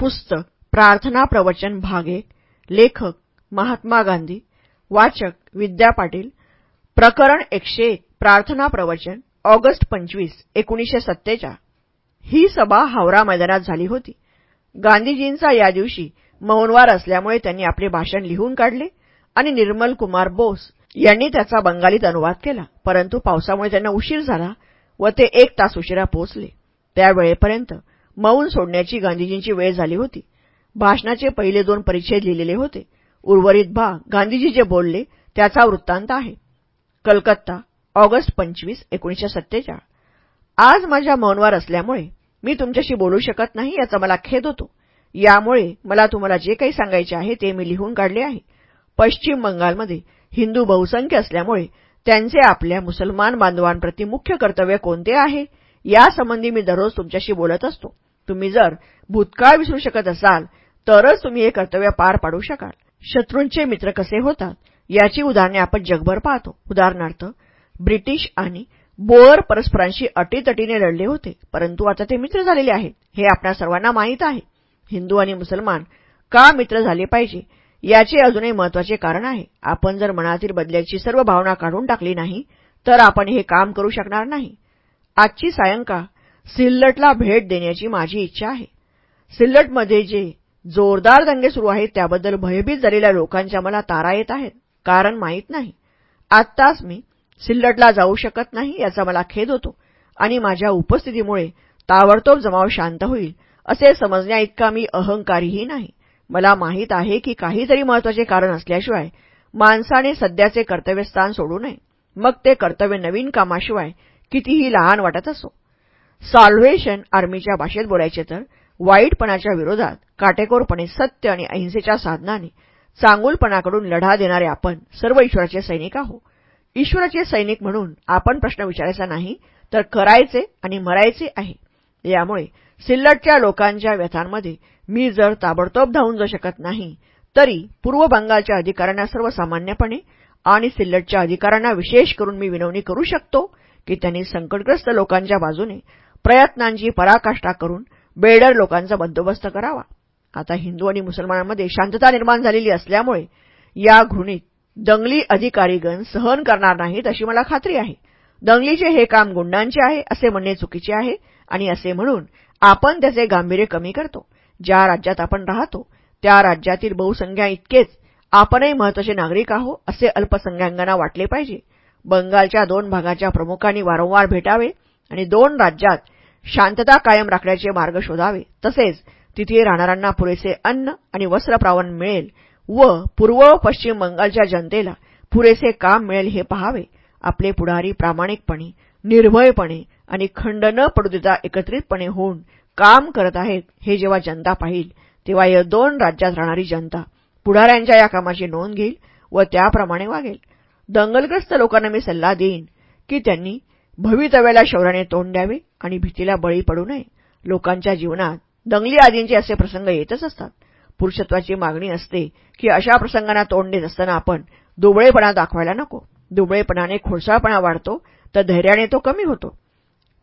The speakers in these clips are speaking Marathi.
पुस्तक प्रार्थना प्रवचन भाग एक लेखक महात्मा गांधी वाचक विद्या पाटील प्रकरण एकशे एक प्रार्थना प्रवचन ऑगस्ट पंचवीस एकोणीसशे सत्तेचाळ. ही सभा हावरा मैदानात झाली होती. गांधीजींचा या दिवशी मौनवार असल्यामुळे त्यांनी आपले भाषण लिहून काढले आणि निर्मल कुमार बोस यांनी त्याचा बंगालीत अनुवाद केला. परंतु पावसामुळे त्यांना उशीर झाला व ते एक तास उशिरा पोहोचले. त्यावेळेपर्यंत मौन सोडण्याची गांधीजींची वेळ झाली होती. भाषणाचे पहिले दोन परिच्छेद लिहिलेले होते. उर्वरित भाग गांधीजी जे बोलले त्याचा वृत्तांत आहे. कलकत्ता ऑगस्ट पंचवीस एकोणीसशे सत्तेचाळ. आज माझ्या मौनवार असल्यामुळे मी तुमच्याशी बोलू शकत नाही याचा मला खेद होतो. यामुळे मला तुम्हाला जे काही सांगायचे आहे ते मी लिहून काढले आहे. पश्चिम बंगालमध्ये हिंदू बहुसंख्य असल्यामुळे त्यांचे आपल्या मुसलमान बांधवांप्रती मुख्य कर्तव्य कोणते आहे? यासंबंधी मी दररोज तुमच्याशी बोलत असतो. तुम्ही जर भूतकाळ विसरू शकत असाल तरच तुम्ही हे कर्तव्य पार पाडू शकाल. शत्रूंचे मित्र कसे होतात याची उदाहरणे आपण जगभर पाहतो. उदाहरणार्थ ब्रिटिश आणि बोअर परस्परांशी अटीतटीने लढले होते परंतु आता ते मित्र झालेले आहेत. हे आपल्या सर्वांना माहीत आहे. हिंदू आणि मुसलमान का मित्र झाले पाहिजे याचे अजूनही महत्त्वाचे कारण आहे. आपण जर मनातील बदल्याची सर्व भावना काढून टाकली नाही तर आपण हे काम करू शकणार नाही. आजची सायंकाळ सिल्लटला भेट देण्याची माझी इच्छा आहे. सिल्लटमध्ये जे जोरदार दंगे सुरू आहेत त्याबद्दल भयभीत झालेल्या लोकांच्या मला तारा येत आहेत. कारण माहीत नाही. आत्ताच मी सिल्लटला जाऊ शकत नाही याचा मला खेद होतो आणि माझ्या उपस्थितीमुळे ताबडतोब जमाव शांत होईल असे समजण्या इतका मी अहंकारीही नाही. मला माहीत आहे की काहीतरी महत्त्वाचे कारण असल्याशिवाय माणसाने सध्याचे कर्तव्यस्थान सोडू नये. मग ते कर्तव्य नवीन कामाशिवाय कितीही लहान वाटत असो. सॉल्व्हेशन आर्मीच्या भाषेत बोलायचे तर वाईटपणाच्या विरोधात काटेकोरपणे सत्य आणि अहिंसेच्या साधनाने चांगुलपणाकडून लढा देणारे आपण सर्व ईश्वराचे सैनिक आहो ईश्वराचे सैनिक म्हणून आपण प्रश्न विचारायचा नाही तर करायचे आणि मरायचे आहे. यामुळे सिल्लटच्या लोकांच्या व्यथांमध्ये मी जर ताबडतोब धावून जाऊ शकत नाही तरी पूर्व बंगालच्या अधिकाऱ्यांना सर्वसामान्यपणे आणि सिल्लटच्या अधिकाऱ्यांना विशेष करून मी विनवणी करू शकतो की त्यांनी संकटग्रस्त लोकांच्या बाजूने प्रयत्नांची पराकाष्ठा करून बेडर लोकांचा बंदोबस्त करावा. आता हिंदू आणि मुसलमानांमध्ये शांतता निर्माण झालेली असल्यामुळे या घृणीत दंगली अधिकारीगण सहन करणार नाहीत अशी मला खात्री आहे. दंगलीचे हे काम गुंडांचे आहे असे म्हणणे चुकीचे आहे आणि असे म्हणून आपण त्याचे गांभीर्य कमी करतो. ज्या राज्यात आपण राहतो त्या राज्यातील बहुसंख्या इतकेच आपणही महत्त्वाचे नागरिक आहो असे अल्पसंख्याकांना वाटले पाहिजे. बंगालच्या दोन भागाच्या प्रमुखांनी वारंवार भेटावे आणि दोन राज्यात शांतता कायम राखण्याचे मार्ग शोधावे. तसेच तिथे राहणाऱ्यांना पुरेसे अन्न आणि वस्त्रप्रावन मिळेल व पूर्व पश्चिम बंगालच्या जनतेला पुरेसे काम मिळेल हे पहावे. आपले पुढारी प्रामाणिकपणे निर्भयपणे आणि खंड न पडू देता एकत्रितपणे होऊन काम करत आहेत हे जेव्हा जनता पाहिल तेव्हा या दोन राज्यात राहणारी जनता पुढाऱ्यांच्या या कामाची नोंद घेईल व त्याप्रमाणे वागेल. दंगलग्रस्त लोकांना मी सल्ला देईन की त्यांनी भवितव्याला शौर्याने तोंड द्यावे. आणि भीतीला बळी पडू नये. लोकांच्या जीवनात दंगली आदींचे असे प्रसंग येतच असतात. पुरुषत्वाची मागणी असते की अशा प्रसंगांना तोंड देत असताना आपण दुबळेपणा दाखवायला नको. दुबळेपणाने खोडसाळपणा वाढतो तर धैर्याने तो कमी होतो.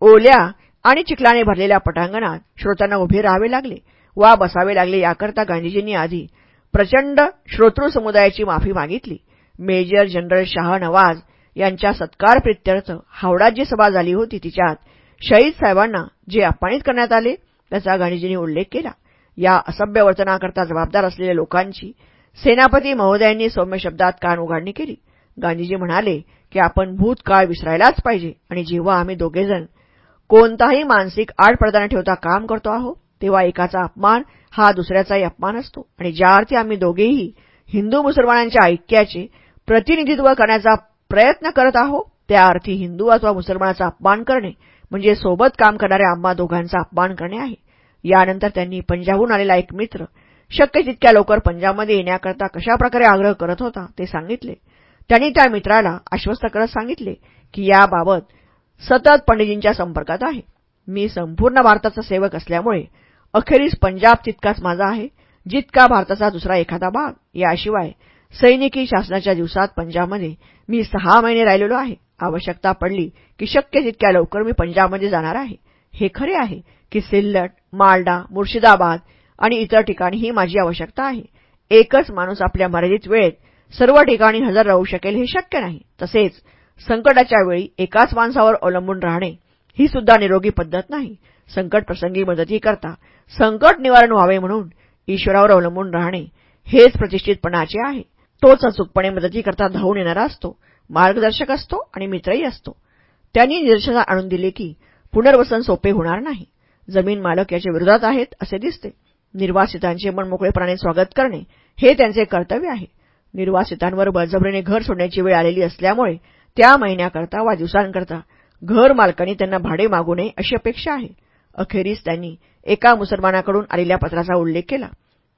ओल्या आणि चिखलाने भरलेल्या पटांगणात श्रोत्यांना उभे राहावे लागले वा बसावे लागले याकरता गांधीजींनी आधी प्रचंड श्रोतृ समुदायाची माफी मागितली. मेजर जनरल शाह नवाज यांच्या सत्कार प्रित्यर्थ हावडात जी सभा झाली होती तिच्यात शहीद साहेबांना जे अपमानित करण्यात आले त्याचा गांधीजींनी उल्लेख केला. या असभ्य वर्तनाकरता जबाबदार असलेल्या लोकांची सेनापती महोदयांनी सौम्य शब्दात कान उघाडणी केली. गांधीजी म्हणाले की आपण भूतकाळ विसरायलाच पाहिजे आणि जेव्हा आम्ही दोघेजण कोणताही मानसिक आडपडदाने ठेवता काम करतो आहोत तेव्हा एकाचा अपमान हा दुसऱ्याचाही अपमान असतो. आणि ज्या अर्थी आम्ही दोघेही हिंदू मुसलमानांच्या ऐक्याचे प्रतिनिधित्व करण्याचा प्रयत्न करत आहोत त्या अर्थी हिंदू अथवा मुसलमानाचा अपमान करणे म्हणजे सोबत काम करणाऱ्या आम्हा दोघांचा अपमान करणे आहे. यानंतर त्यांनी पंजाबहून आलेला एक मित्र शक्य तितक्या लवकर पंजाबमध्ये येण्याकरता कशाप्रकारे आग्रह करत होता ते सांगितले. त्यांनी त्या मित्राला आश्वस्त करत सांगितले की याबाबत सतत पंडितजींच्या संपर्कात आहे. मी संपूर्ण भारताचा सेवक असल्यामुळे अखेरीस पंजाब तितकाच माझा आहे. जितका भारताचा दुसरा एखादा भाग याशिवाय सैनिकी शासनाच्या दिवसात पंजाबमध्ये मी सहा महिने राहिलेलो आहे. आवश्यकता पडली की शक्य तितक्या लवकर मी पंजाबमध्ये जाणार आहे. हे खरे आहे की सिल्लट मालडा मुर्शिदाबाद आणि इतर ठिकाणी ही माझी आवश्यकता आहे. एकच माणूस आपल्या मर्यादित वेळेत सर्व ठिकाणी हजर राहू शकेल हे शक्य नाही. तसेच संकटाच्या वेळी एकाच माणसावर अवलंबून राहणे ही सुद्धा निरोगी पद्धत नाही. संकट प्रसंगी मदती करता. संकट निवारण व्हावे म्हणून ईश्वरावर अवलंबून राहणे हेच प्रतिष्ठितपणाचे आहे. तोच अचूकपणे मदतीकरता धावून येणारा असतो. मार्गदर्शक असतो आणि मित्रही असतो. त्यांनी निदर्शना आणून दिले की पुनर्वसन सोपे होणार नाही. जमीन मालक याच्या विरोधात आहेत असे दिसते. निर्वासितांचे मन मोकळेपणाने स्वागत करणे हे त्यांचे कर्तव्य आहे. निर्वासितांवर बळजबरीने घर सोडण्याची वेळ आलेली असल्यामुळे त्या महिन्याकरता वा दिवसांकरता घर मालकांनी त्यांना भाडे मागू नये अशी अपेक्षा आहे. अखेरीस त्यांनी एका मुसलमानाकडून आलेल्या पत्राचा उल्लेख केला.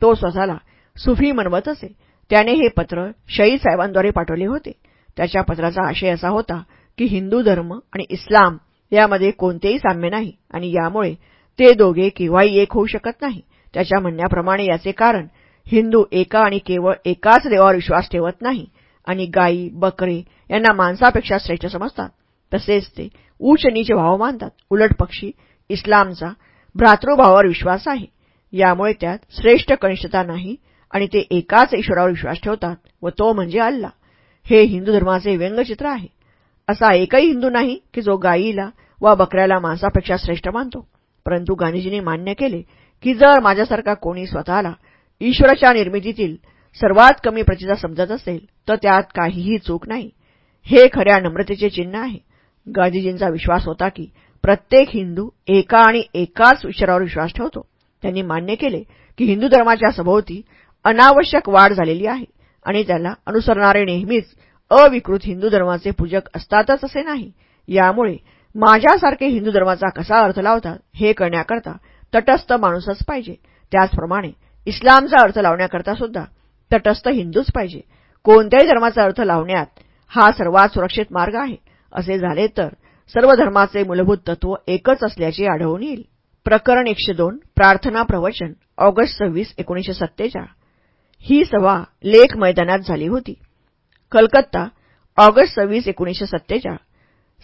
तो स्वतःला सुफी मनवत असे. त्याने हे पत्र शहीद साहेबांद्वारे पाठवले होते. त्याच्या पत्राचा आशय असा होता की हिंदू धर्म आणि इस्लाम यामध्ये कोणतेही साम्य नाही आणि यामुळे ते दोघे केव्हाही एक होऊ शकत नाही. त्याच्या म्हणण्याप्रमाणे याचे कारण हिंदू एका आणि केवळ एकाच देवावर विश्वास ठेवत नाही आणि गायी बकरे यांना माणसापेक्षा श्रेष्ठ समजतात. तसेच ते उच्च नीच भाव मानतात. उलट पक्षी इस्लामचा भ्रातृभावावर विश्वास आहे. यामुळे त्यात श्रेष्ठ कनिष्ठता नाही आणि ते एकाच ईश्वरावर विश्वास ठेवतात व तो म्हणजे अल्ला. हे हिंदू धर्माचे व्यंगचित्र आहे. असा एकही हिंदू नाही की जो गायीला वा बकऱ्याला माणसापेक्षा श्रेष्ठ मानतो. परंतु गांधीजींनी मान्य केले की जर माझ्यासारखा कोणी स्वतःला ईश्वराच्या निर्मितीतील सर्वात कमी प्रचिता समजत असेल तर त्यात काहीही चूक नाही. हे खऱ्या नम्रतेचे चिन्ह आहे. गांधीजींचा विश्वास होता की प्रत्येक हिंदू एका आणि एकाच ईश्वरावर विश्वास ठेवतो. त्यांनी मान्य केले की हिंदू धर्माच्या सभोवती अनावश्यक वाढ झालेली आहे. आणि त्याला अनुसरणारे नेहमीच अविकृत हिंदू धर्माचे पूजक असतातच असे नाही. यामुळे माझ्यासारखे हिंदू धर्माचा कसा अर्थ लावतात हे करण्याकरता तटस्थ माणूसच पाहिजे. त्याचप्रमाणे इस्लामचा अर्थ लावण्याकरता सुद्धा तटस्थ हिंदूच पाहिजे. कोणत्याही धर्माचा अर्थ लावण्यात हा सर्वात सुरक्षित मार्ग आहे. असे झाले तर सर्व धर्माचे मूलभूत तत्व एकच असल्याचे आढळून येईल. प्रकरण एकशे दोन प्रार्थना प्रवचन ऑगस्ट सव्वीस एकोणीशे सत्तेचाळ ही सभा लेख मैदानात झाली होती. कलकत्ता ऑगस्ट सव्वीस एकोणीशे सत्तेचाळ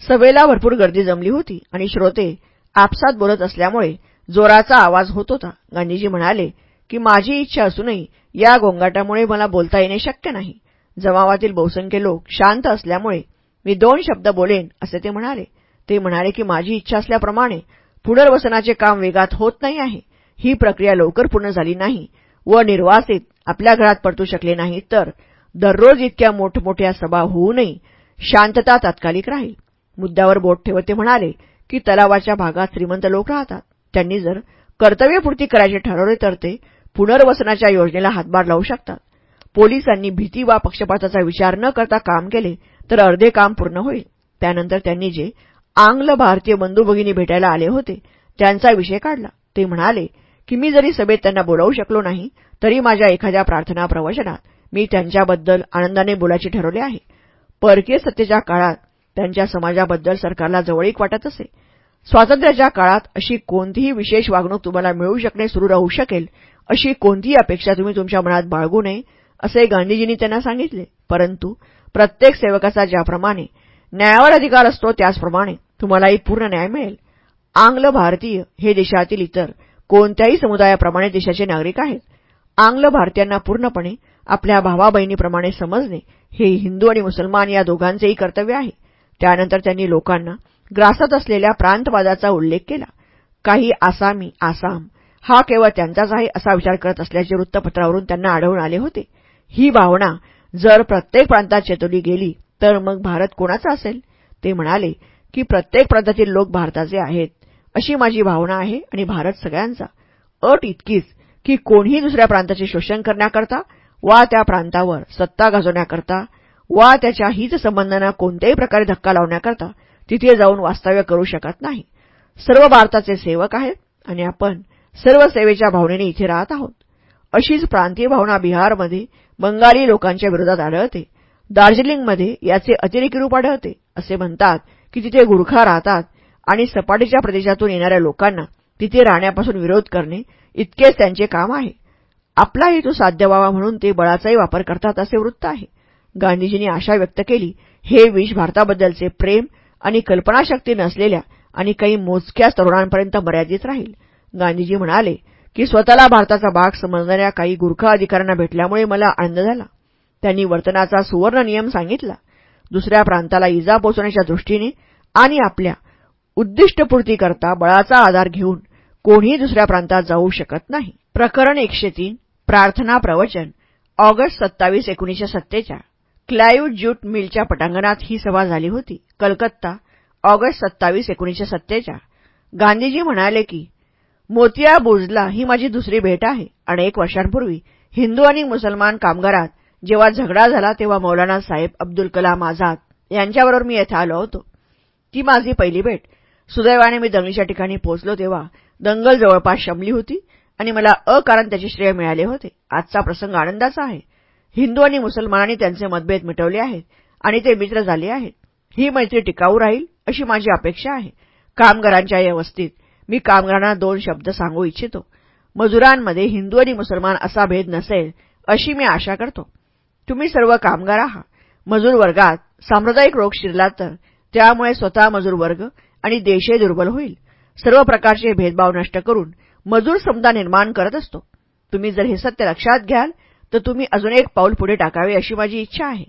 सभेला भरपूर गर्दी जमली होती आणि श्रोते आपसात बोलत असल्यामुळे जोराचा आवाज होत होता. गांधीजी म्हणाले की माझी इच्छा असूनही या गोंगाटामुळे मला बोलता येणे शक्य नाही. जमावातील बहुसंख्य लोक शांत असल्यामुळे मी दोन शब्द बोलेन असे ते म्हणाले. ते म्हणाले की माझी इच्छा असल्याप्रमाणे पुनर्वसनाचे काम वेगात होत नाही आहे. ही प्रक्रिया लवकर पूर्ण झाली नाही. व निर्वासित आपल्या घरात परतू शकले नाही तर दररोज इतक्या मोठमोठ्या सभा होऊनही शांतता तात्कालिक राहील. मुद्द्यावर बोट ठेवत ते म्हणाले की तलावाच्या भागात श्रीमंत लोक राहतात. त्यांनी जर कर्तव्यपूर्ती करायचे ठरवले तर ते पुनर्वसनाच्या योजनेला हातभार लावू शकतात. पोलिसांनी भीती वा पक्षपाताचा विचार न करता काम केले तर अर्धे काम पूर्ण होईल. त्यानंतर त्यांनी जे आंग्ल भारतीय बंधू भगिनी भेटायला आले होते त्यांचा विषय काढला. ते म्हणाले की मी जरी सभेत त्यांना बोलावू शकलो नाही तरी माझ्या एखाद्या प्रार्थना प्रवचनात मी त्यांच्याबद्दल आनंदाने बोलायचे ठरवले आहे. परकीय सत्तेच्या काळात त्यांच्या समाजाबद्दल सरकारला जवळीक वाटत असे. स्वातंत्र्याच्या काळात अशी कोणतीही विशेष वागणूक तुम्हाला मिळू शकणे सुरू राहू शकेल अशी कोणतीही अपेक्षा तुम्ही तुमच्या मनात बाळगू नये असे गांधीजींनी त्यांना सांगितले. परंतु प्रत्येक सेवकाचा ज्याप्रमाणे न्यायावर अधिकार असतो त्याचप्रमाणे तुम्हालाही पूर्ण न्याय मिळेल. आंग्ल भारतीय हे देशातील इतर कोणत्याही समुदायाप्रमाणे देशाचे नागरिक आहेत. आंग्ल भारतीयांना पूर्णपणे आपल्या भावाबहिणीप्रमाणे समजणे हे हिंदू आणि मुसलमान या दोघांचेही कर्तव्य आहे. त्यानंतर त्यांनी लोकांना ग्रासत असलेल्या प्रांतवादाचा उल्लेख केला. काही आसामी आसाम हा केवळ त्यांचाच आहे असा विचार करत असल्याचे वृत्तपत्रावरून त्यांना आढळून आले होते. ही भावना जर प्रत्येक प्रांतात चेतवली गेली तर मग भारत कोणाचा असेल? ते म्हणाले की प्रत्येक प्रांतातील लोक भारताचे आहेत. अशी माझी भावना आहे आणि भारत सगळ्यांचा. अट इतकीच की कोणीही दुसऱ्या प्रांताचे शोषण करण्याकरता वा त्या प्रांतावर सत्ता गाजवण्याकरता वा त्याच्या हितसंबंधांना कोणत्याही प्रकारे धक्का लावण्याकरता तिथे जाऊन वास्तव्य करू शकत नाही. सर्व भारताचे सेवक आहेत आणि आपण सर्व सेवेच्या भावनेने इथे राहत आहोत. अशीच प्रांतीय भावना बिहारमध्ये बंगाली लोकांच्या विरोधात आढळते. दार्जिलिंगमध्ये याचे अतिरेकी रूप आढळते असे म्हणतात की तिथे गुरखा राहतात आणि सपाटीच्या प्रदेशातून येणाऱ्या लोकांना तिथे राहण्यापासून विरोध करणे इतकेच त्यांचे काम आहे. आपला हेतू साध्य व्हावा म्हणून ते बळाचाही वापर करतात असे वृत्त आहे. गांधीजींनी आशा व्यक्त केली हे विष भारताबद्दलचे प्रेम आणि कल्पनाशक्ती नसलेल्या आणि काही मोजक्या तरुणांपर्यंत मर्यादित राहील. गांधीजी म्हणाले की स्वतःला भारताचा भाग समजणाऱ्या काही गुरखा अधिकाऱ्यांना भेटल्यामुळे मला आनंद झाला. त्यांनी वर्तनाचा सुवर्ण नियम सांगितला. दुसऱ्या प्रांताला इजा पोचवण्याच्या दृष्टीने आणि आपल्या उद्दिष्टपूर्तीकरता बळाचा आधार घेऊन कोणीही दुसऱ्या प्रांतात जाऊ शकत नाही. प्रकरण एकशे तीन प्रार्थना प्रवचन ऑगस्ट सत्तावीस एकोणीशे सत्तेचाळ. क्लाईव्ह ज्यूट मिलच्या पटांगणात ही सभा झाली होती. कलकत्ता ऑगस्ट सत्तावीस एकोणीशे सत्तेचाळ. गांधीजी म्हणाले की मोतिया बुर्जला ही माझी दुसरी भेट आहे. अनेक वर्षांपूर्वी हिंदू आणि मुसलमान कामगारात जेव्हा झगडा झाला तेव्हा मौलाना साहेब अब्दुल कलाम आझाद यांच्याबरोबर मी येथे आलो होतो. ती माझी पहिली भेट. सुदैवाने मी दंगलीच्या ठिकाणी पोहोचलो तेव्हा दंगल जवळपास शमली होती आणि मला अकारण त्याचे श्रेय मिळाले होते. आजचा प्रसंग आनंदाचा आहे. हिंदू आणि मुसलमानांनी त्यांचे मतभेद मिटवले आहेत आणि ते मित्र झाले आहेत. ही मैत्री टिकाऊ राहील अशी माझी अपेक्षा आहे. कामगारांच्या या वस्तीत मी कामगारांना दोन शब्द सांगू इच्छितो. मजुरांमध्ये हिंदू आणि मुसलमान असा भेद नसेल अशी मी आशा करतो. तुम्ही सर्व कामगार आहात. मजूर वर्गात सांप्रदायिक रोग शिरला तर त्यामुळे स्वतः मजूर वर्ग आणि देशही दुर्बल होईल. सर्व प्रकारचे भेदभाव नष्ट करून मजूर समता निर्माण करत असतो. तुम्ही जर हे सत्य लक्षात घ्याल तर तुम्ही अजून एक पाऊल पुढे टाकावे अशी माझी इच्छा आहे.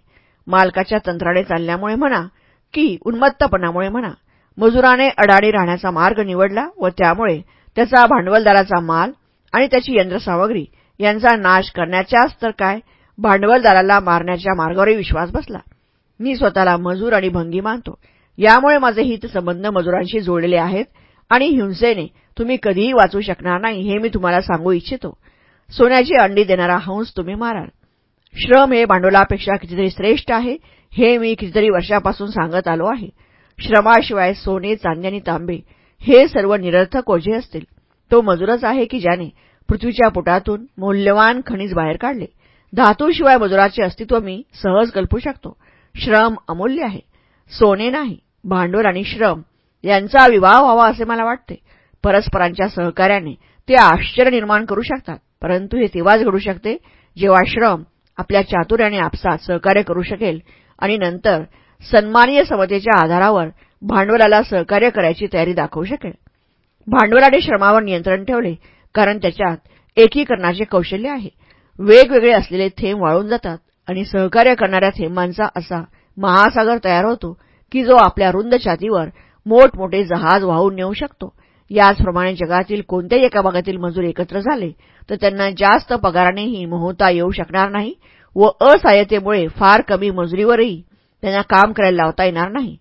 मालकाच्या तंत्राने चालल्यामुळे म्हणा की उन्मत्तपणामुळे म्हणा मजुराने अडाणी राहण्याचा मार्ग निवडला व त्यामुळे त्याचा भांडवलदाराचा माल आणि त्याची यंत्रसामग्री यांचा नाश करण्याच्याच तर काय भांडवलदाराला मारण्याच्या मार्गावरही विश्वास बसला. मी स्वतःला मजूर आणि भंगी मानतो. यामुळे माझे हितसंबंध मजुरांशी जोडलेले आहेत आणि हिंसेने तुम्ही कधीही वाचू शकणार नाही हे मी तुम्हाला सांगू इच्छितो. सोन्याची अंडी देणारा हंस तुम्ही माराल. श्रम हे भांडवलापेक्षा कितीतरी श्रेष्ठ आहे हे मी कितीतरी वर्षापासून सांगत आलो आहे. श्रमाशिवाय सोने चांदी आणि तांबे हे सर्व निरर्थक ओझे असतील. तो मजूरच आहे की ज्याने पृथ्वीच्या पोटातून मौल्यवान खनिज बाहेर काढले. धातूशिवाय मजुराचे अस्तित्व मी सहज कल्पू शकतो. श्रम अमूल्य आहे. सोने नाही. भांडवल आणि श्रम यांचा विवाह व्हावा असे मला वाटते. परस्परांच्या सहकार्याने ते आश्चर्य निर्माण करू शकतात परंतु हे तेव्हाच घडू शकते जेव्हा श्रम आपल्या चातुर्याने आपसात सहकार्य करू शकेल आणि नंतर सन्मानीय समतेच्या आधारावर भांडवलाला सहकार्य करायची तयारी दाखवू शकेल. भांडवलाने श्रमावर नियंत्रण ठेवले कारण त्याच्यात एकीकरणाचे कौशल्य आहे. वेगवेगळे असलेले थेंब वाळून जातात आणि सहकार्य करणाऱ्या थेंबांचा असा महासागर तयार होतो की जो आपल्या रुंद छातीवर मोठमोठे जहाज वाहून नेऊ शकतो. याचप्रमाणे जगातील कोणत्याही एका भागातील मजूर एकत्र झाले तर त्यांना जास्त पगारानेही मोहता येऊ शकणार नाही व असहाय्यतेमुळे फार कमी मजुरीवरही त्यांना काम करायला लावता येणार नाही.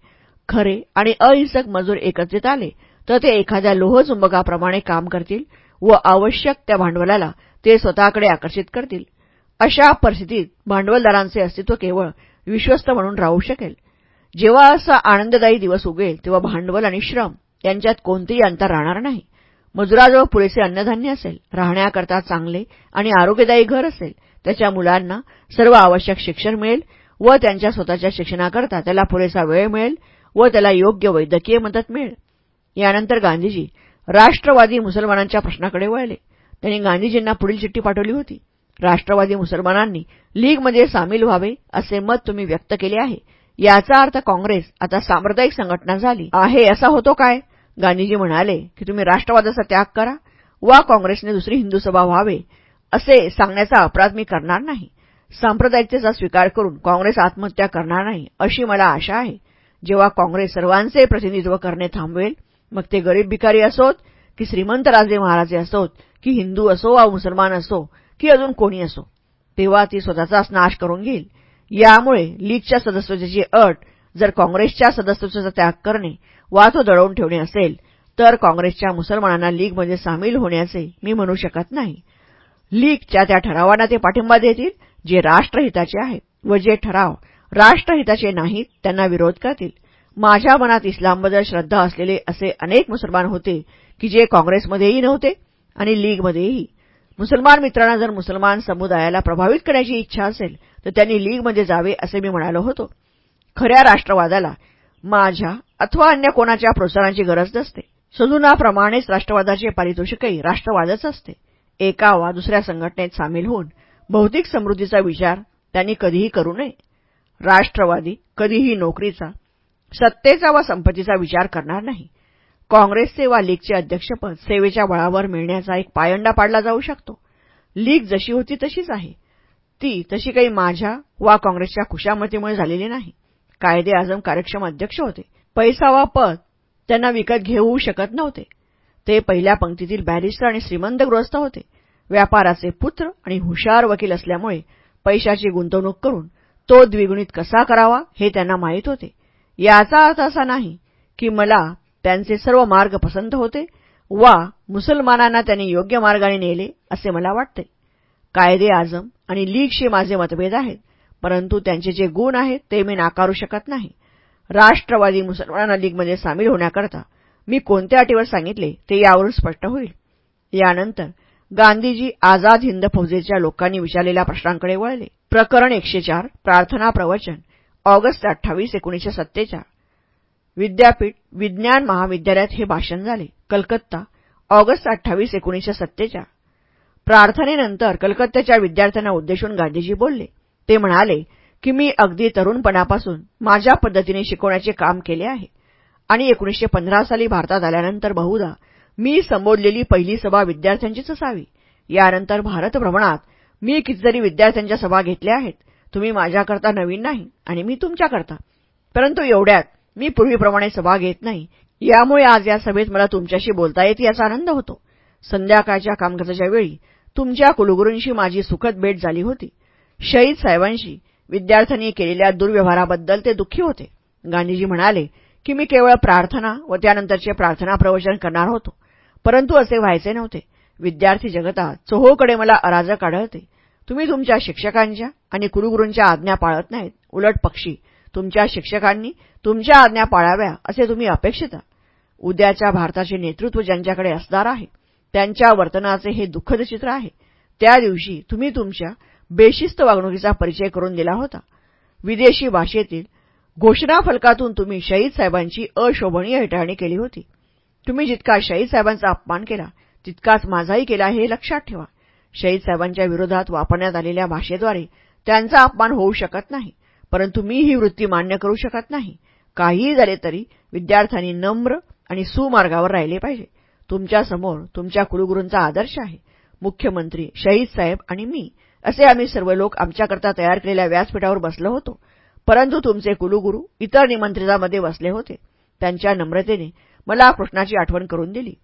खरे आणि अहिंसक मजूर एकत्रित आले तर ते एखाद्या लोहचुंबकाप्रमाणे काम करतील व आवश्यक त्या भांडवलाला ते स्वतःकडे आकर्षित करतील. अशा परिस्थितीत भांडवलदारांचे अस्तित्व केवळ विश्वस्त म्हणून राहू शकेल. जेव्हा असा आनंददायी दिवस उगेल तेव्हा भांडवल आणि श्रम यांच्यात कोणतेही अंतर राहणार नाही. मजुराजवळ पुरेसे अन्नधान्य असेल राहण्याकरता चांगले आणि आरोग्यदायी घर असेल त्याच्या मुलांना सर्व आवश्यक शिक्षण मिळेल व त्यांच्या स्वतःच्या शिक्षणाकरता त्याला पुरेसा वेळ मिळेल व त्याला योग्य वैद्यकीय मदत मिळेल. यानंतर गांधीजी राष्ट्रवादी मुसलमानांच्या प्रश्नाकडे वळले. त्यांनी गांधीजींना पुढील चिठ्ठी पाठवली होती. राष्ट्रवादी मुसलमानांनी लीगमध्ये सामील व्हावे असे मत तुम्ही व्यक्त केले आहे. याचा अर्थ काँग्रेस आता सांप्रदायिक संघटना झाली. आहे असा होतो काय? गांधीजी म्हणाले की तुम्ही राष्ट्रवादाचा त्याग करा वा काँग्रेसने दुसरी हिंदू सभा व्हावे असे सांगण्याचा अपराध मी करणार नाही. सांप्रदायिकतेचा स्वीकार करून काँग्रेस आत्महत्या करणार नाही अशी मला आशा आहे. जेव्हा काँग्रेस सर्वांचे प्रतिनिधित्व करणे थांबवेल मग ते गरीब भिकारी असोत की श्रीमंत राजे महाराजे असोत की हिंदू असो वा मुसलमान असो की अजून कोणी असो तेव्हा ती स्वतःचाच नाश करून घेईल. यामुळे लीगच्या सदस्यतेची अट जर काँग्रेसच्या सदस्यत्वाचा त्याग करणे वा तो हो दडवून ठेवणे असेल तर काँग्रेसच्या मुसलमानांना लीगमध्ये सामील होण्याचे मी म्हणू शकत नाही. लीगच्या त्या ठरावांना ते पाठिंबा देतील जे राष्ट्रहिताचे आहेत व जे ठराव राष्ट्रहिताचे नाहीत त्यांना विरोध करतील. माझ्या मनात इस्लामबद्दल श्रद्धा असलेले असे अनेक मुसलमान होते की जे काँग्रेसमध्येही नव्हते आणि लीगमध्येही. मुसलमान मित्रांना जर मुसलमान समुदायाला प्रभावित करण्याची इच्छा असेल तर त्यांनी लीगमध्ये म्हणजे जावे असे मी म्हणालो होतो. खऱ्या राष्ट्रवादाला माझ्या अथवा अन्य कोणाच्या प्रोत्साहनाची गरज नसते. सदुनाप्रमाणेच राष्ट्रवादाचे पारितोषिकही राष्ट्रवादच असते. एका वा दुसऱ्या संघटनेत सामील होऊन भौतिक समृद्धीचा विचार त्यांनी कधीही करू नये. राष्ट्रवादी कधीही नोकरीचा सत्तेचा वा संपत्तीचा विचार करणार नाही. काँग्रेसचे वा लीगचे अध्यक्षपद सेवेच्या बळावर मिळण्याचा एक पायंडा पाडला जाऊ शकतो. लीग जशी होती तशीच आहे. ती तशी काही माझ्या वा काँग्रेसच्या खुशामतीमुळे झालेली नाही. कायदे आजम कार्यक्षम अध्यक्ष होते. पैसा वा पद त्यांना विकत घेऊ शकत नव्हते. ते पहिल्या पंक्तीतील बॅरिस्टर आणि श्रीमंत गृहस्थ होते. व्यापाराचे पुत्र आणि हुशार वकील असल्यामुळे पैशाची गुंतवणूक करून तो द्विगुणित कसा करावा हे त्यांना माहीत होते. याचा अर्थ असा नाही की मला त्यांचे सर्व मार्ग पसंत होते वा मुसलमानांना त्यांनी योग्य मार्गाने नेले असे मला वाटते. कायदे आजम आणि लीगशी माझे मतभेद आहेत परंतु त्यांचे जे गुण आहेत ते मी नाकारू शकत नाही. राष्ट्रवादी मुसलमानांना लीगमध्ये सामील होण्याकरता मी कोणत्या अटीवर सांगितले ते यावरून स्पष्ट होईल. यानंतर गांधीजी आझाद हिंद फौजेच्या लोकांनी विचारलेल्या प्रश्नांकडे वळले. प्रकरण एकशे चार प्रार्थना प्रवचन ऑगस्ट अठ्ठावीस एकोणीसशे सत्तेचाळ. विद्यापीठ विज्ञान महाविद्यालयात हे भाषण झाले. कलकत्ता ऑगस्ट अठ्ठावीस एकोणीसशे सत्तेचाळ. प्रार्थनेनंतर कलकत्त्याच्या विद्यार्थ्यांना उद्देशून गांधीजी बोलले. ते म्हणाले की मी अगदी तरुणपणापासून माझ्या पद्धतीने शिकवण्याचे काम केले आहे. आणि एकोणीसशे पंधरा साली भारतात आल्यानंतर बहुधा मी संबोधलेली पहिली सभा विद्यार्थ्यांचीच असावी. यानंतर भारतभ्रमणात मी कितीतरी विद्यार्थ्यांच्या सभा घेतल्या आहेत. तुम्ही माझ्याकरता नवीन नाही आणि मी तुमच्याकरता. परंतु एवढ्यात मी पूर्वीप्रमाणे सभा घेत नाही. यामुळे आज या सभेत मला तुमच्याशी बोलता येते याचा आनंद होतो. संध्याकाळच्या कामकाजाच्या वेळी तुमच्या कुलगुरूंशी माझी सुखद भेट झाली होती. शहीद साहेबांशी विद्यार्थ्यांनी केलेल्या दुर्व्यवहाराबद्दल ते दुःखी होते. गांधीजी म्हणाले की मी केवळ प्रार्थना व त्यानंतरचे प्रार्थना प्रवचन करणार होतो. परंतु असे व्हायचे नव्हते. विद्यार्थी जगतात चोहोकडे मला अराजक आढळते तुम्ही तुमच्या शिक्षकांच्या आणि कुलगुरूंच्या आज्ञा पाळत नाहीत. उलट पक्षी तुमच्या शिक्षकांनी तुमच्या आज्ञा पाळाव्या असे तुम्ही अपेक्षिता. उद्याच्या भारताचे नेतृत्व ज्यांच्याकडे असणार आहे त्यांच्या वर्तनाचे हे दुःखद चित्र आहे. त्या दिवशी तुम्ही तुमच्या बेशिस्त वागणुकीचा परिचय करून दिला होता. विदेशी भाषेतील घोषणा फलकातून तुम्ही शहीद साहेबांची अशोभनीय हेटाळणी केली होती. तुम्ही जितका शहीद साहेबांचा अपमान केला तितकाच माझाही केला हे लक्षात ठेवा. शहीद साहेबांच्या विरोधात वापरण्यात आलेल्या भाषेद्वारे त्यांचा अपमान होऊ शकत नाही परंतु मी ही वृत्ती मान्य करू शकत नाही. काहीही झाले तरी विद्यार्थ्यांनी नम्र आणि सुमार्गावर राहिले पाहिजे. तुमच्यासमोर तुमच्या कुलगुरूंचा आदर्श आहे. मुख्यमंत्री शहीद साहेब आणि मी असे आम्ही सर्व लोक आमच्याकरता तयार केलेल्या व्यासपीठावर बसलो होतो. परंतु तुमचे कुलगुरू इतर निमंत्रितामध्ये बसले होते. त्यांच्या नम्रतेने मला कृष्णाची आठवण करून दिली.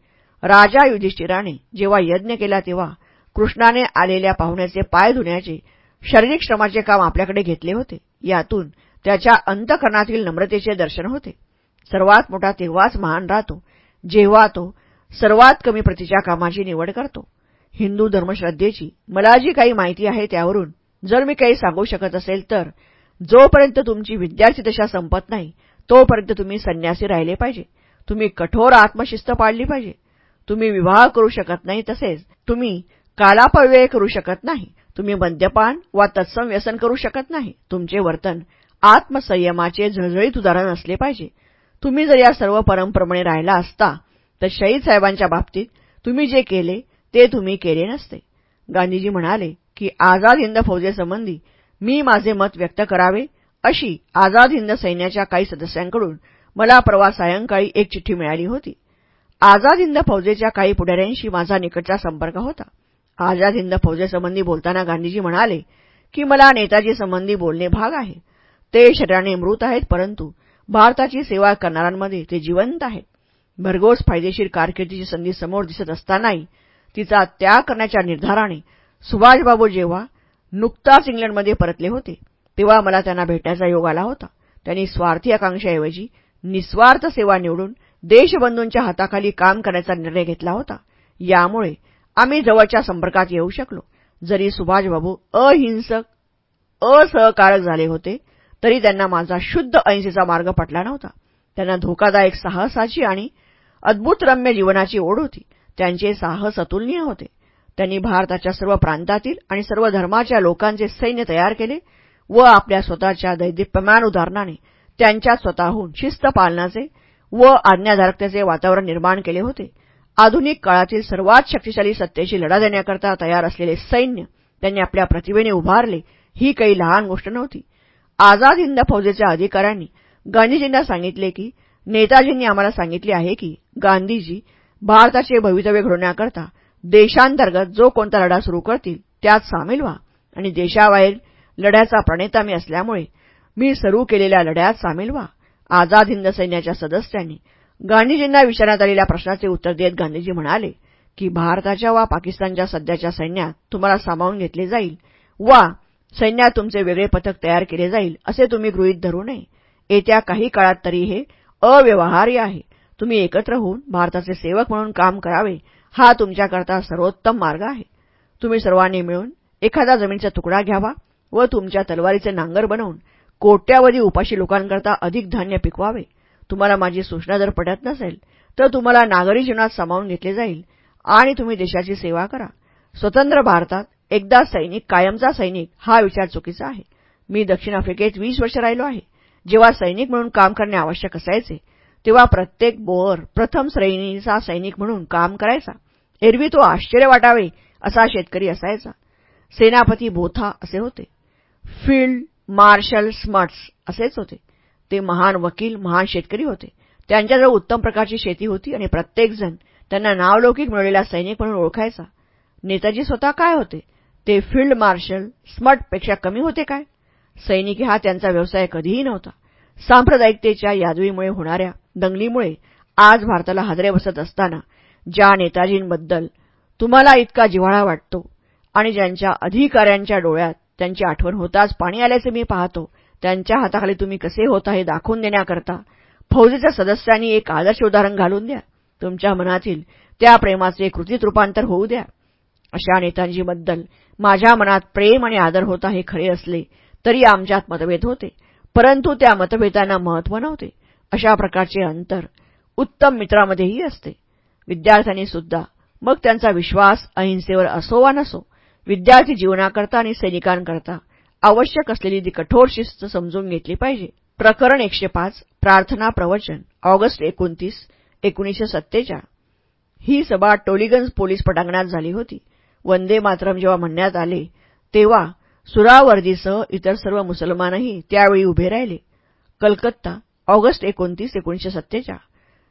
राजा युधिष्ठिराने जेव्हा यज्ञ केला तेव्हा कृष्णाने आलेल्या पाहुण्याचे पाय धुण्याचे शारीरिक श्रमाचे काम आपल्याकडे घेतले होते. यातून त्याच्या अंतकरणातील नम्रतेचे दर्शन होते. सर्वात मोठा तेव्हाच महान राहतो जेव्हा तो सर्वात कमी प्रतीच्या कामाची निवड करतो. हिंदू धर्मश्रद्धेची मला जी काही माहिती आहे त्यावरून जर मी काही सांगू शकत असेल तर जोपर्यंत तुमची विद्यार्थी दशा संपत नाही तोपर्यंत तुम्ही संन्यासी राहिले पाहिजे. तुम्ही कठोर आत्मशिस्त पाळली पाहिजे. तुम्ही विवाह करू शकत नाही तसेच तुम्ही कालापव्यय करू शकत नाही. तुम्ही मद्यपान वा तत्सम व्यसन करू शकत नाही. तुमचे वर्तन आत्मसंयमाचे झळझळीत उदाहरण असले पाहिजे. तुम्ही जर या सर्व परंपरेने राहिला असता तर शहीद साहेबांच्या बाबतीत तुम्ही जे केले ते तुम्ही केले नसते. गांधीजी म्हणाले की आझाद हिंद फौजेसंबंधी मी माझे मत व्यक्त करावे अशी आझाद हिंद सैन्याच्या काही सदस्यांकडून मला परवा सायंकाळी एक चिठ्ठी मिळाली होती. आझाद हिंद फौजेच्या काही पुढाऱ्यांशी माझा निकटचा संपर्क होता. आझाद हिंद फौजेसंबंधी बोलताना गांधीजी म्हणाले की मला नेताजी संबंधी बोलणे भाग आहे. ते शरीराने मृत आहेत परंतु भारताची सेवा करणाऱ्यांमध्ये ते जिवंत आहेत. भरघोस फायदेशीर कारकिर्दीची संधी समोर दिसत असतानाही तिचा त्याग करण्याच्या निर्धाराने सुभाषबाबू जेव्हा नुकताच इंग्लंडमध्ये परतले होते तेव्हा मला त्यांना भेटण्याचा योग आला होता. त्यांनी स्वार्थी आकांक्षाऐवजी निस्वार्थ सेवा निवडून देशबंधूंच्या हाताखाली काम करण्याचा निर्णय घेतला होता. यामुळे आम्ही जवळच्या संपर्कात येऊ शकलो. जरी सुभाषबाबू अहिंसक असहकारक झाले होते तरी त्यांना माझा शुद्ध अहिंसेचा मार्ग पटला नव्हता. त्यांना धोकादायक साहसाची आणि अद्भुत रम्य जीवनाची ओढ होती. त्यांचे साहस अतुलनीय होते. त्यांनी भारताच्या सर्व प्रांतातील आणि सर्व धर्माच्या लोकांचे सैन्य तयार केले व आपल्या स्वतःच्या दैदिप्यमान उदाहरणाने त्यांच्या स्वतःहून शिस्त पालनाचे व आज्ञाधारकतेचे वातावरण निर्माण केले होते. आधुनिक काळातील सर्वात शक्तिशाली सत्तेशी लढा देण्याकरता तयार असलेले सैन्य त्यांनी आपल्या प्रतिभेने उभारले ही काही लहान गोष्ट नव्हती. आझाद हिंद फौजेच्या अधिकाऱ्यांनी गांधीजींना सांगितले की नेताजींनी आम्हाला सांगितले आहे की गांधीजी भारताचे भवितव्य घडवण्याकरता देशांतर्गत जो कोणता लढा सुरू करतील त्यात सामील व्हा आणि देशाबाहेर लढ्याचा प्रणेता मी असल्यामुळे मी सुरू केलेल्या लढ्यात सामील व्हा. आझाद हिंद सैन्याच्या सदस्यांनी गांधीजींना विचारण्यात आलेल्या प्रश्नाचे उत्तर देत गांधीजी म्हणाले की भारताच्या वा पाकिस्तानच्या सध्याच्या सैन्यात तुम्हाला सामावून घेतले जाईल वा सैन्यात तुमचे वेगळे पथक तयार केले जाईल असे तुम्ही गृहीत धरू नये. येत्या काही काळात तरी हे अव्यवहार्य आहे. तुम्ही एकत्र होऊन भारताचे सेवक म्हणून काम करावे हा तुमच्याकरता सर्वोत्तम मार्ग आहे. तुम्ही सर्वांनी मिळून एखादा जमिनीचा तुकडा घ्यावा व तुमच्या तलवारीचे नांगर बनवून कोट्यावधी उपाशी लोकांकरता अधिक धान्य पिकवावे. तुम्हाला माझी सूचना जर पटत नसेल तर तुम्हाला नागरी जीवनात सामावून घेतले जाईल आणि तुम्ही देशाची सेवा करा. स्वतंत्र भारतात एकदा सैनिक कायमचा सैनिक हा विचार चुकीचा आहे. मी दक्षिण आफ्रिकेत वीस वर्ष राहिलो आहे. जेव्हा सैनिक म्हणून काम करणे आवश्यक असायचे तेव्हा प्रत्येक बोअर प्रथम श्रेणीचा सैनिक म्हणून काम करायचा. एरवी तो आश्चर्य वाटावे असा शेतकरी असायचा. सेनापती बोथा असे होते. फील्ड मार्शल स्मट्स असेच होते. ते महान वकील महान शेतकरी होते. त्यांच्याजवळ उत्तम प्रकारची शेती होती आणि प्रत्येकजण त्यांना नावलौकिक मिळवलेला सैनिक म्हणून ओळखायचा. नेताजी स्वतः काय होते? ते फील्ड मार्शल स्मटपेक्षा कमी होते काय? सैनिकी हा त्यांचा व्यवसाय कधीही नव्हता. सांप्रदायिकतेच्या यादवीमुळे होणाऱ्या दंगलीमुळे आज भारताला हादरे बसत असताना ज्या नेताजींबद्दल तुम्हाला इतका जिव्हाळा वाटतो आणि ज्यांच्या अधिकाऱ्यांच्या डोळ्यात त्यांची आठवण होताच पाणी आल्याचे मी पाहतो त्यांच्या हाताखाली तुम्ही कसे होता हे दाखवून देण्याकरता फौजेच्या सदस्यांनी एक आदर्श उदाहरण घालून द्या. तुमच्या मनातील त्या प्रेमाचे कृतीत रूपांतर होऊ द्या. अशा नेतांजीबद्दल माझ्या मनात प्रेम आणि आदर होता हे खरे असले तरी आमच्यात मतभेद होते. परंतु त्या मतभेदांना महत्त्व नव्हते. अशा प्रकारचे अंतर उत्तम मित्रामध्येही असते. विद्यार्थ्यांनी सुद्धा मग त्यांचा विश्वास अहिंसेवर असो वा नसो विद्यार्थी जीवनाकरता आणि सैनिकांकरता आवश्यक असलेली ती कठोर शिस्त समजून घेतली पाहिजे. प्रकरण एकशे पाच प्रार्थना प्रवचन ऑगस्ट एकोणतीस एकोणीसशे सत्तेचाळ. ही सभा टोलीगंज पोलीस पटांगणात झाली होती. वंदे मातरम जेव्हा म्हणण्यात आले तेव्हा सुरावर्दीसह इतर सर्व मुसलमानही त्यावेळी उभे राहिले. कलकत्ता ऑगस्ट एकोणतीस एकोणीसशे सत्तेचाळ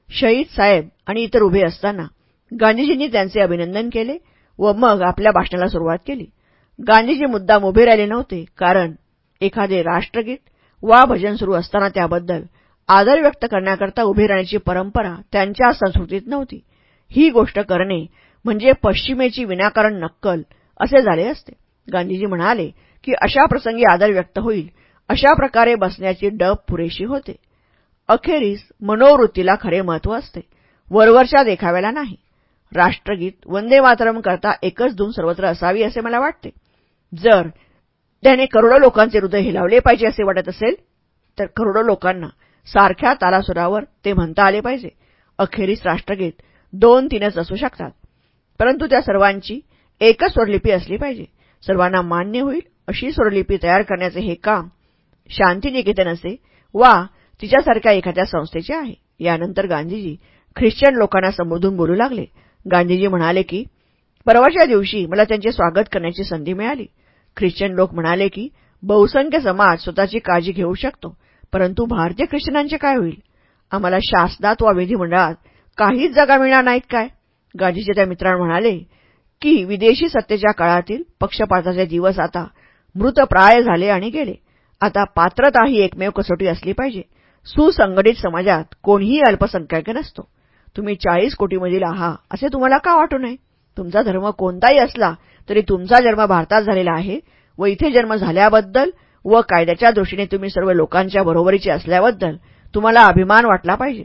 शहीद साहेब आणि इतर उभे असताना गांधीजींनी त्यांचे अभिनंदन केले व मग आपल्या भाषणाला सुरुवात केली. गांधीजी मुद्दाम उभे राहिले नव्हते कारण एखादे राष्ट्रगीत वा भजन सुरू असताना त्याबद्दल आदर व्यक्त करण्याकरता उभे राहण्याची परंपरा त्यांच्या संस्कृतीत नव्हती. ही गोष्ट करणे म्हणजे पश्चिमेची विनाकारण नक्कल असे झाले असते. गांधीजी म्हणाले की अशा प्रसंगी आदर व्यक्त होईल. अशा प्रकारे बसण्याची डब पुरेशी होते. अखेरीस मनोवृत्तीला खरे महत्त्व असते. वरवरच्या देखाव्याला नाही. राष्ट्रगीत वंदे मातरम करता एकच धून सर्वत्र असावी असे मला वाटते. जर त्याने करोडो लोकांचे हृदय हिलावले पाहिजे असे वाटत असेल तर करोडो लोकांना सारख्या तालासुरावर ते म्हणता आले पाहिजे. अखेरीस राष्ट्रगीत दोन तीनच असू शकतात. परंतु त्या सर्वांची एकच स्वरलिपी असली पाहिजे. सर्वांना मान्य होईल अशी स्वरलिपी तयार करण्याचे हे काम शांतिनिकेतन असे वा तिच्यासारख्या एखाद्या संस्थेचे आहे. यानंतर गांधीजी ख्रिश्चन लोकांना संबोधून बोलू लागले. गांधीजी म्हणाले की परवाच्या दिवशी मला त्यांचे स्वागत करण्याची संधी मिळाली. ख्रिश्चन लोक म्हणाले की बहुसंख्य समाज स्वतःची काळजी घेऊ शकतो परंतु भारतीय ख्रिश्चनांचे काय होईल? आम्हाला शासनात वा विधिमंडळात काहीच जागा मिळणार नाहीत काय? गांधीजी त्या मित्रांना म्हणाले की विदेशी सत्तेच्या काळातील पक्षपाताचे दिवस आता मृतप्राय झाले आणि गेले. आता पात्रता ही एकमेव कसोटी असली पाहिजे. सुसंघटित समाजात कोणीही अल्पसंख्याक नसतो. तुम्ही चाळीस कोटीमधील आहात असे तुम्हाला का वाटू नये? तुमचा धर्म कोणताही असला तरी तुमचा जन्म भारतात झालेला आहे व इथे जन्म झाल्याबद्दल व कायद्याच्या दृष्टीने तुम्ही सर्व लोकांच्या बरोबरीचे असल्याबद्दल तुम्हाला अभिमान वाटला पाहिजे.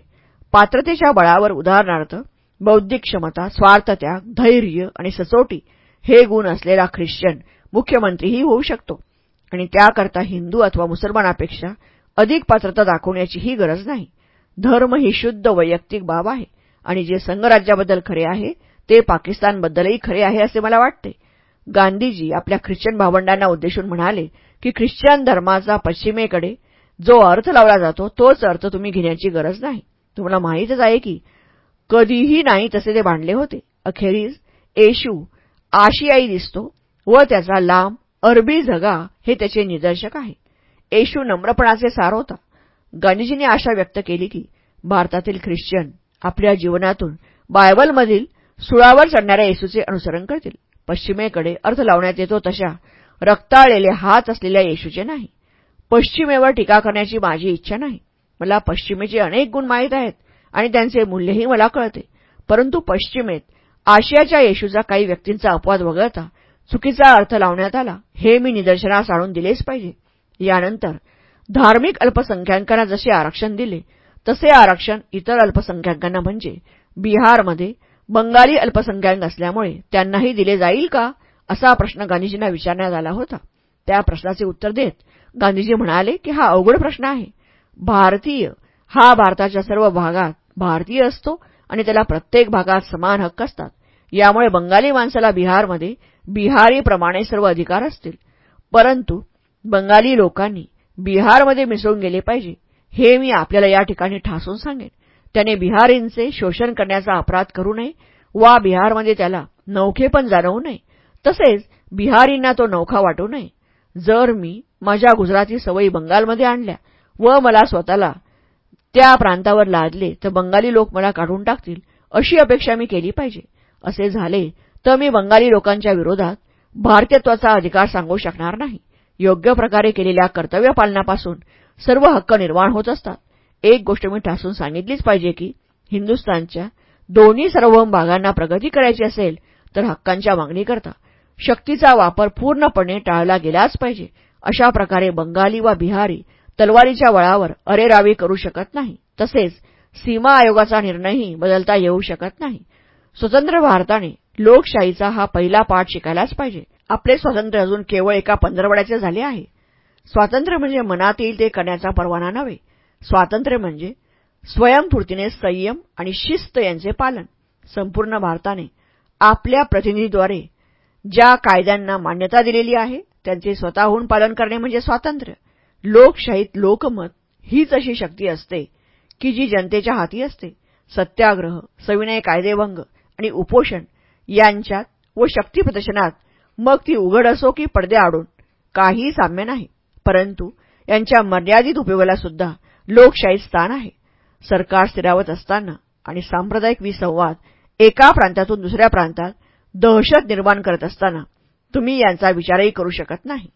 पात्रतेच्या बळावर उदाहरणार्थ बौद्धिक क्षमता स्वार्थत्याग धैर्य आणि सचोटी हे गुण असलेला ख्रिश्चन मुख्यमंत्रीही होऊ शकतो. आणि त्याकरता हिंदू अथवा मुसलमानापेक्षा अधिक पात्रता दाखवण्याचीही गरज नाही. धर्म ही शुद्ध वैयक्तिक बाब आहे. आणि जे संघराज्याबद्दल खरे आहे ते पाकिस्तानबद्दलही खरे आहे असे मला वाटते. गांधीजी आपल्या ख्रिश्चन भावंडांना उद्देशून म्हणाले की ख्रिश्चन धर्माचा पश्चिमेकडे जो अर्थ लावला जातो तोच अर्थ तुम्ही घेण्याची गरज नाही. तुम्हाला माहीतच आहे की कधीही नाही तसे ते बांधले होते. अखेरीस येशू आशियाई दिसतो व त्याचा लांब अरबी झगा हे त्याचे निदर्शक आहे. येशू नम्रपणाचे सार होता. गांधीजींनी आशा व्यक्त केली की भारतातील ख्रिश्चन आपल्या जीवनातून बायबलमधील सुळावर चढणाऱ्या येशूचे अनुसरण करतील. पश्चिमेकडे अर्थ लावण्यात येतो तशा रक्ताळलेले हात असलेल्या येशूचे नाही. पश्चिमेवर टीका करण्याची माझी इच्छा नाही. मला पश्चिमेचे अनेक गुण माहीत आहेत आणि त्यांचे मूल्यही मला कळते. परंतु पश्चिमेत आशियाच्या येशूचा काही व्यक्तींचा अपवाद वगळता चुकीचा अर्थ लावण्यात आला. हे मी निदर्शनास आणून दिलेच पाहिजे. यानंतर धार्मिक अल्पसंख्याकांना जसे आरक्षण दिले तसे आरक्षण इतर अल्पसंख्याकांना म्हणजे बिहारमध्ये बंगाली अल्पसंख्याक असल्यामुळे त्यांनाही दिले जाईल का असा प्रश्न गांधीजींना विचारण्यात आला होता. त्या प्रश्नाचे उत्तर देत गांधीजी म्हणाले की हा अवघड प्रश्न आहे. भारतीय हा भारताच्या सर्व भागात भारतीय असतो आणि त्याला प्रत्येक भागात समान हक्क असतात. यामुळे बंगाली माणसाला बिहारमध्ये बिहारीप्रमाणे सर्व अधिकार असतील. परंतु बंगाली लोकांनी बिहारमध्ये मिसळून गेले पाहिजे हे मी आपल्याला या ठिकाणी ठासून सांगेन. त्याने बिहारींचे शोषण करण्याचा अपराध करू नये वा बिहारमध्ये त्याला नौखेपण जाणवू नये. तसेच बिहारींना तो नौखा वाटू नये. जर मी माझ्या गुजराती सवयी बंगालमध्ये आणल्या व मला स्वतःला त्या प्रांतावर लादले तर बंगाली लोक मला काढून टाकतील अशी अपेक्षा मी केली पाहिजे. असे झाले तर मी बंगाली लोकांच्या विरोधात भारतीयत्वाचा अधिकार सांगू शकणार नाही. योग्य प्रकारे केलेल्या कर्तव्य पालनापासून सर्व हक्क निर्माण होत असतात. एक गोष्ट मी ठासून सांगितलीच पाहिजे की हिंदुस्थानच्या दोन्ही सार्वभौम भागांना प्रगती करायची असेल तर हक्कांच्या मागणीकरता शक्तीचा वापर पूर्णपणे टाळला गेलाच पाहिजे. अशा प्रकारे बंगाली वा बिहारी तलवारीच्या वळावर अरेरावी करू शकत नाही. तसेच सीमा आयोगाचा निर्णयही बदलता येऊ शकत नाही. स्वतंत्र भारताने लोकशाहीचा हा पहिला पाठ शिकायलाच पाहिजे. आपले स्वातंत्र्य अजून केवळ एका पंधरवड्याचे झाले आहे. स्वातंत्र्य म्हणजे मनात येईल ते करण्याचा परवाना नव्हे. स्वातंत्र्य म्हणजे स्वयंपूर्तीने संयम आणि शिस्त यांचे पालन. संपूर्ण भारताने आपल्या प्रतिनिधीद्वारे ज्या कायद्यांना मान्यता दिलेली आहे त्यांचे स्वतःहून पालन करणे म्हणजे स्वातंत्र्य. लोकशाहीत लोकमत हीच अशी शक्ती असते की जी जनतेच्या हाती असते. सत्याग्रह सविनय कायदेभंग आणि उपोषण यांच्यात व शक्तीप्रदर्शनात मग ती उघड असो की पडदे आडून. काही साम्य नाही. परंतु यांच्या मर्यादित उपयोगाला सुद्धा लोकशाहीत स्थान आहे. सरकार स्थिरावत असताना आणि सांप्रदायिक विसंवाद एका प्रांतातून दुसऱ्या प्रांतात दहशत निर्माण करत असताना तुम्ही यांचा विचारही करू शकत नाही.